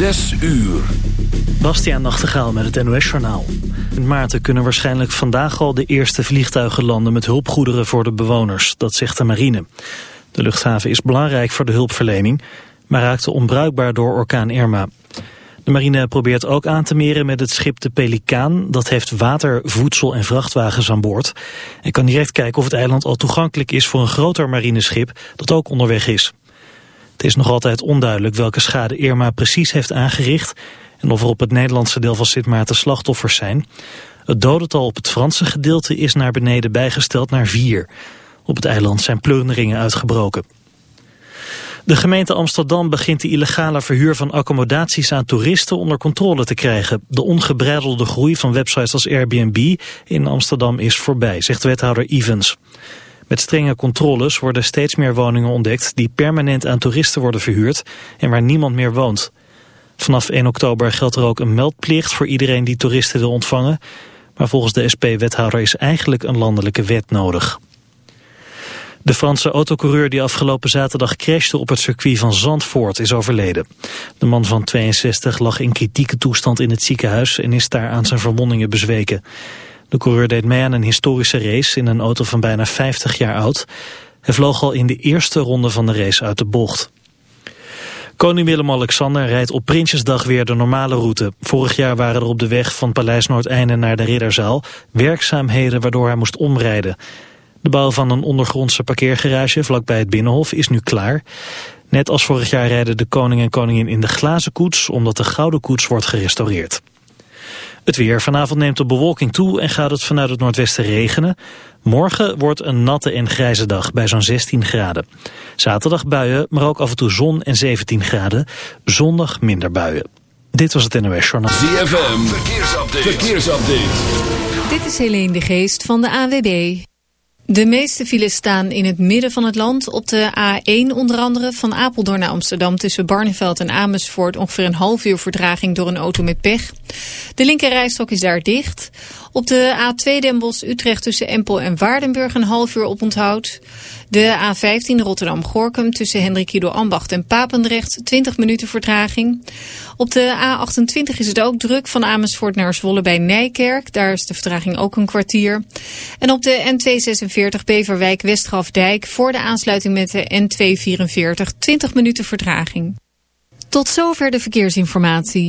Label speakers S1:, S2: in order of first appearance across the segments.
S1: Zes uur.
S2: Bastiaan Nachtegaal met het NOS-journaal. In Maarten kunnen waarschijnlijk vandaag al de eerste vliegtuigen landen met hulpgoederen voor de bewoners. Dat zegt de marine. De luchthaven is belangrijk voor de hulpverlening, maar raakte onbruikbaar door orkaan Irma. De marine probeert ook aan te meren met het schip de Pelikaan. Dat heeft water, voedsel en vrachtwagens aan boord. En kan direct kijken of het eiland al toegankelijk is voor een groter marineschip dat ook onderweg is. Het is nog altijd onduidelijk welke schade Irma precies heeft aangericht... en of er op het Nederlandse deel van Sint Maarten slachtoffers zijn. Het dodental op het Franse gedeelte is naar beneden bijgesteld naar vier. Op het eiland zijn plunderingen uitgebroken. De gemeente Amsterdam begint de illegale verhuur van accommodaties aan toeristen onder controle te krijgen. De ongebreidelde groei van websites als Airbnb in Amsterdam is voorbij, zegt wethouder Evans. Met strenge controles worden steeds meer woningen ontdekt die permanent aan toeristen worden verhuurd en waar niemand meer woont. Vanaf 1 oktober geldt er ook een meldplicht voor iedereen die toeristen wil ontvangen. Maar volgens de SP-wethouder is eigenlijk een landelijke wet nodig. De Franse autocoureur die afgelopen zaterdag crashte op het circuit van Zandvoort is overleden. De man van 62 lag in kritieke toestand in het ziekenhuis en is daar aan zijn verwondingen bezweken. De coureur deed mee aan een historische race in een auto van bijna 50 jaar oud. Hij vloog al in de eerste ronde van de race uit de bocht. Koning Willem-Alexander rijdt op Prinsjesdag weer de normale route. Vorig jaar waren er op de weg van Paleis Noordeinde naar de Ridderzaal werkzaamheden waardoor hij moest omrijden. De bouw van een ondergrondse parkeergarage vlakbij het Binnenhof is nu klaar. Net als vorig jaar rijden de koning en koningin in de glazen koets omdat de gouden koets wordt gerestaureerd. Het weer. Vanavond neemt de bewolking toe en gaat het vanuit het noordwesten regenen. Morgen wordt een natte en grijze dag bij zo'n 16 graden. Zaterdag buien, maar ook af en toe zon en 17 graden. Zondag minder buien. Dit was het NOS Journaal.
S1: ZFM. Verkeersupdate. Verkeersupdate.
S3: Dit is Helene de Geest van de AWB. De meeste files staan in het midden van het land. Op de A1 onder andere van Apeldoorn naar Amsterdam... tussen Barneveld en Amersfoort ongeveer een half uur verdraging door een auto met pech. De linkerrijstok is daar dicht. Op de A2 Den Bosch-Utrecht tussen Empel en Waardenburg een half uur op onthoud. De A15 Rotterdam-Gorkum tussen Hendrik Ambacht en Papendrecht 20 minuten vertraging. Op de A28 is het ook druk van Amersfoort naar Zwolle bij Nijkerk. Daar is de vertraging ook een kwartier. En op de N246 Beverwijk-Westgrafdijk voor de aansluiting met de N244 20 minuten vertraging. Tot zover de verkeersinformatie.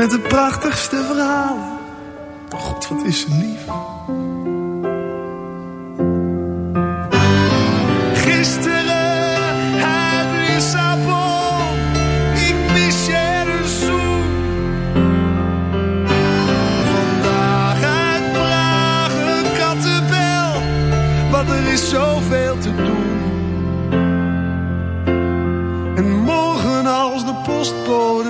S4: Met de prachtigste verhalen. Oh God, wat is ze lief. Gisteren uit Lissabon. Ik mis je een zoen. Vandaag uit Praag een kattenbel. Want er is zoveel te doen. En morgen als de postbode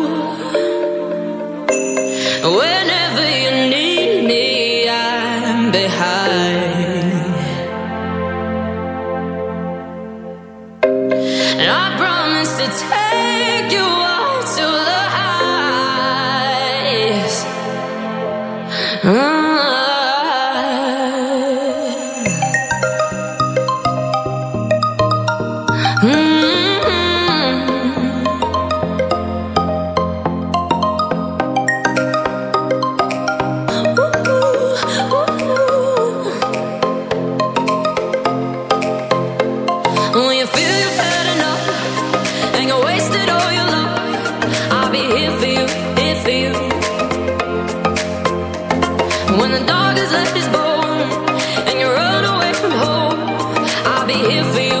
S5: if you.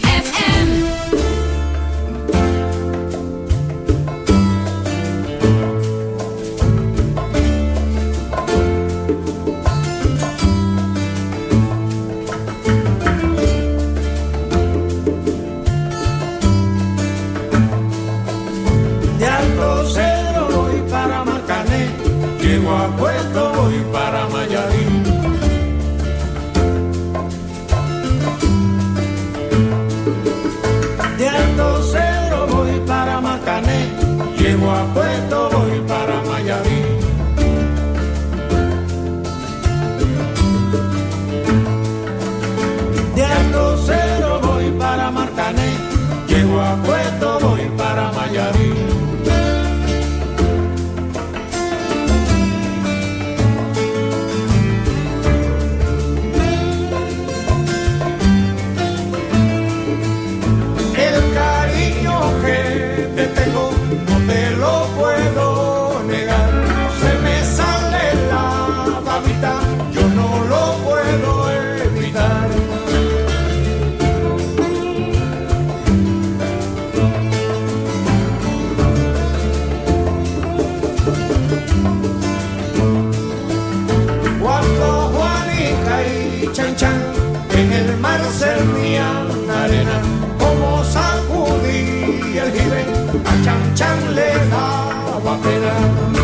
S6: Chang chang chan le daba
S1: pedazos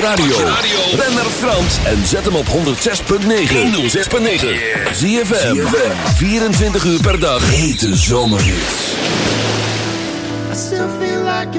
S1: radio. Ben naar Frans en zet hem op 106.9. 106.9. Zie je 24 uur per dag. Hete zomerhits.
S7: I still feel like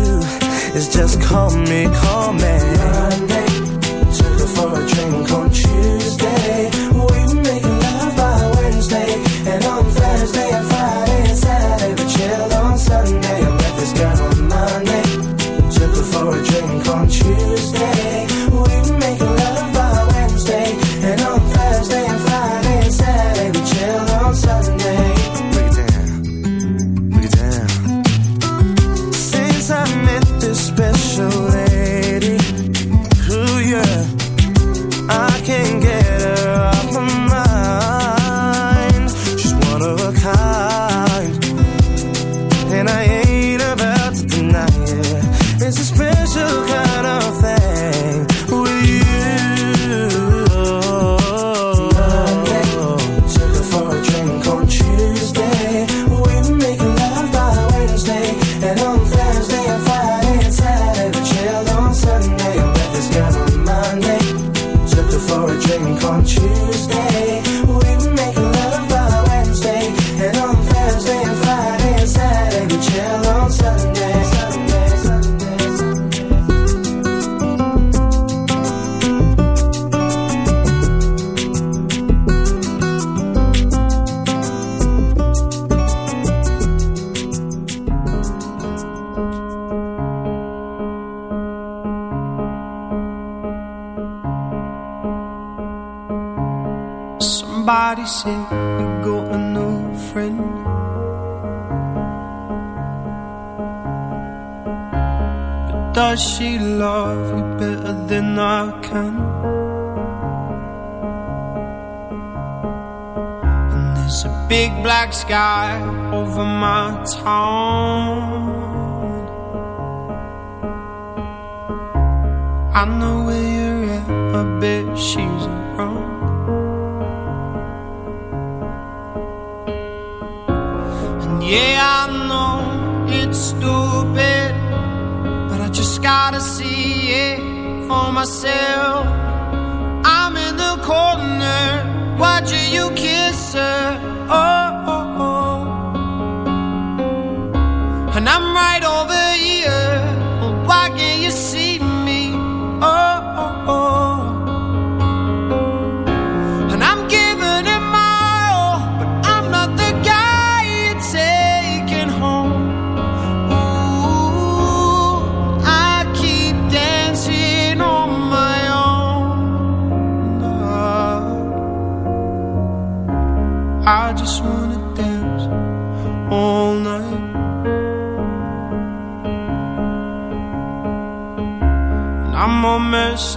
S8: is just call me, call me. Monday. try to
S9: see it for myself. I'm in the corner, watching you keep.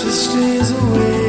S10: she stays away.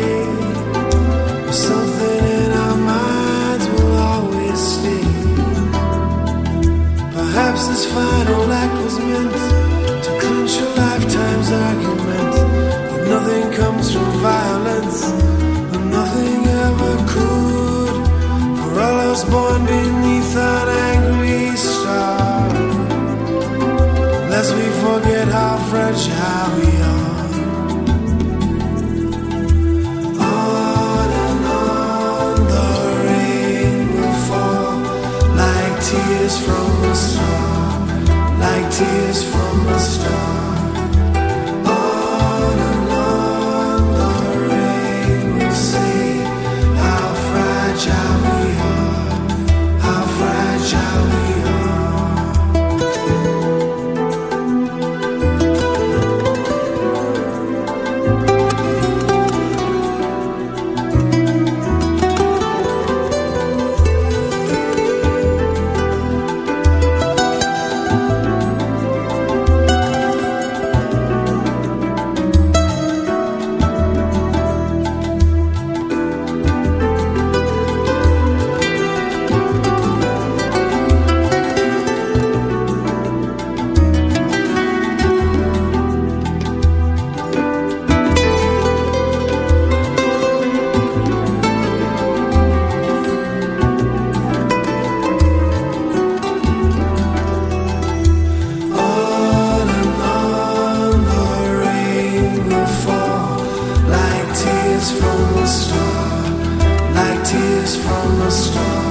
S10: like tears from a star.